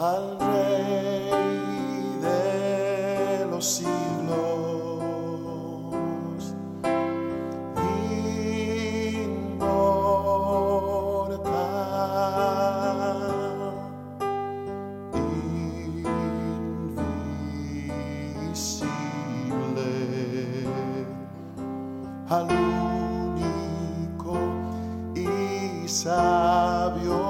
al Rey de los siglos. Inmortal, invisible, al único y sabio.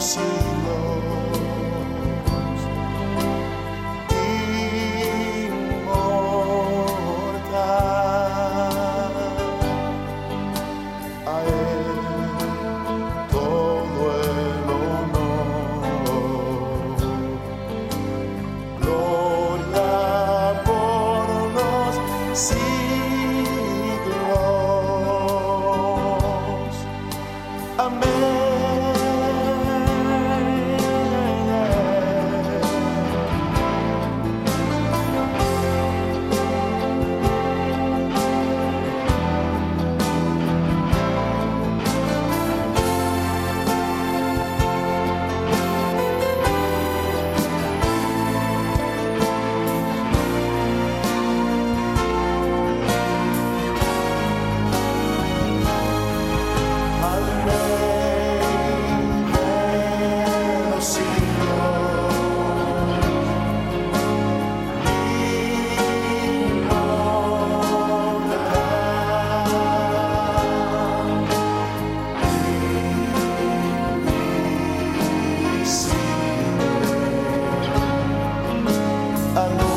so alone.